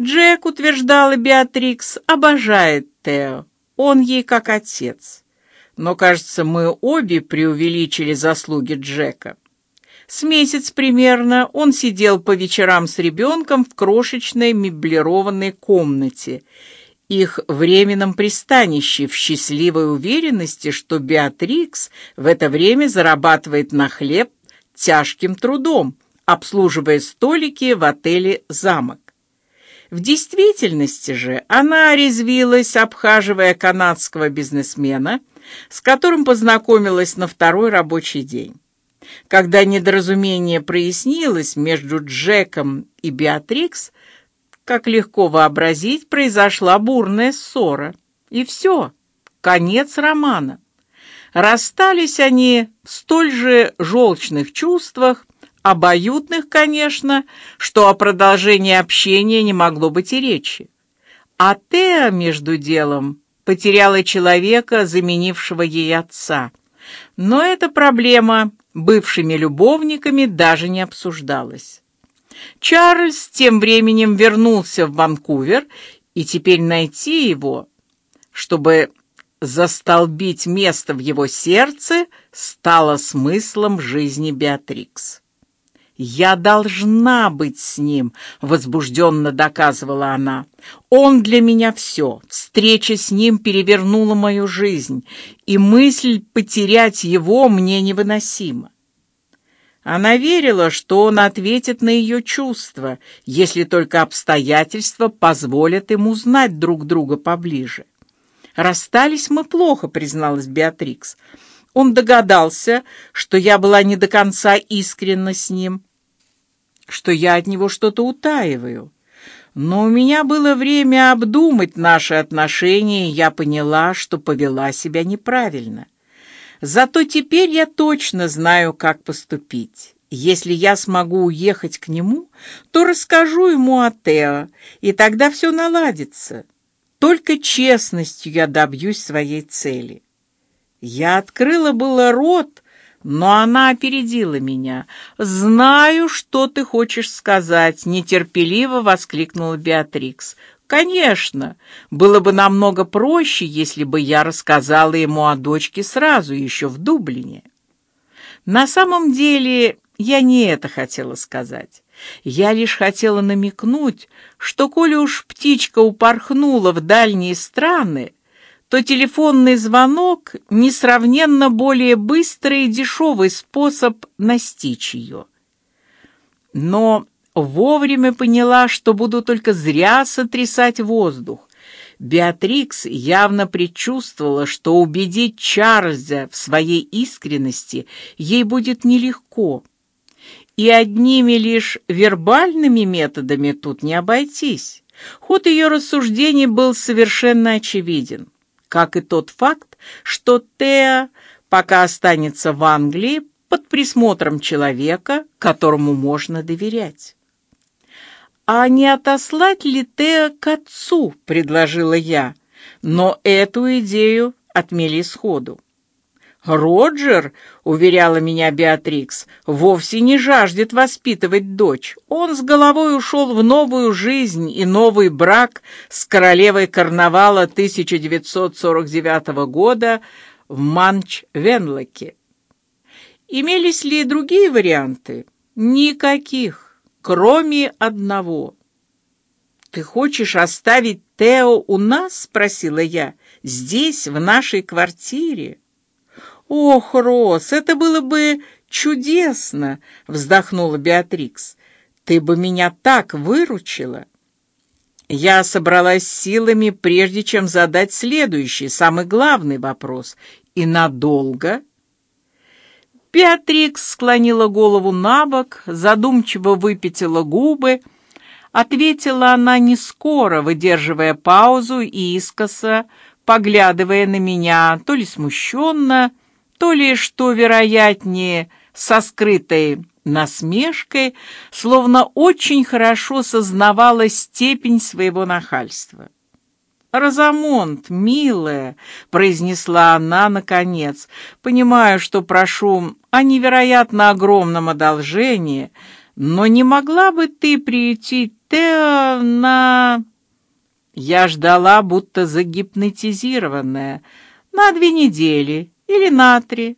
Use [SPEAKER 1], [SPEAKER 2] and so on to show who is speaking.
[SPEAKER 1] Джек, утверждала Беатрикс, обожает Тео. Он ей как отец. Но, кажется, мы обе преувеличили заслуги Джека. С месяц примерно он сидел по вечерам с ребенком в крошечной меблированной комнате, их временном пристанище, в счастливой уверенности, что Беатрикс в это время зарабатывает на хлеб тяжким трудом, обслуживая столики в отеле «Замок». В действительности же она резвилась, обхаживая канадского бизнесмена, с которым познакомилась на второй рабочий день. Когда недоразумение прояснилось между Джеком и Беатрикс, как легко вообразить, произошла бурная ссора. И все, конец романа. Расстались они в столь же желчных чувствах, обоюдных, конечно, что о продолжении общения не могло быть и речи. А Теа, между делом, потеряла человека, заменившего ей отца. Но эта проблема бывшими любовниками даже не обсуждалась. Чарльз тем временем вернулся в Ванкувер, и теперь найти его, чтобы застолбить место в его сердце, стало смыслом жизни Беатрикс. Я должна быть с ним, возбужденно доказывала она. Он для меня все. Встреча с ним перевернула мою жизнь, и мысль потерять его мне невыносима. Она верила, что он ответит на ее чувства, если только обстоятельства позволят им узнать друг друга поближе. Расстались мы плохо, призналась Беатрикс. Он догадался, что я была не до конца искренна с ним что я от него что-то утаиваю. Но у меня было время обдумать наши отношения, и я поняла, что повела себя неправильно. Зато теперь я точно знаю, как поступить. Если я смогу уехать к нему, то расскажу ему о Тео, и тогда все наладится. Только честностью я добьюсь своей цели. Я открыла было рот, но она опередила меня. Знаю, что ты хочешь сказать, нетерпеливо воскликнула Беатрикс. Конечно, было бы намного проще, если бы я рассказала ему о дочке сразу, еще в Дублине. На самом деле я не это хотела сказать. Я лишь хотела намекнуть, что коли уж птичка упорхнула в дальние страны, то телефонный звонок несравненно более быстрый и дешевый способ настичь ее. Но вовремя поняла, что буду только зря сотрясать воздух. Беатрикс явно предчувствовала, что убедить Чарльза в своей искренности ей будет нелегко, и одними лишь вербальными методами тут не обойтись. Ход ее рассуждений был совершенно очевиден как и тот факт, что Теа пока останется в Англии под присмотром человека, которому можно доверять. А не отослать ли Теа к отцу, предложила я, но эту идею отмели сходу. Роджер, уверяла меня Беатрикс, вовсе не жаждет воспитывать дочь. Он с головой ушел в новую жизнь и новый брак с королевой карнавала 1949 года в Манч-Венлоке. Имелись ли другие варианты? Никаких, кроме одного. Ты хочешь оставить Тео у нас? – спросила я. Здесь, в нашей квартире. Ох, Рос, это было бы чудесно, вздохнула Беатрикс. Ты бы меня так выручила. Я собралась силами, прежде чем задать следующий, самый главный вопрос: и надолго? Беатрикс склонила голову набок, задумчиво выпятила губы. Ответила она не скоро, выдерживая паузу и искоса, поглядывая на меня, то ли смущенно, то ли, что вероятнее, со скрытой насмешкой, словно очень хорошо сознавала степень своего нахальства. Разамонт, милая, произнесла она наконец, понимаю, что прошу о невероятно огромном одолжении, но не могла бы ты приютить Тео на Я ждала, будто загипнотизированная, на две недели или на три.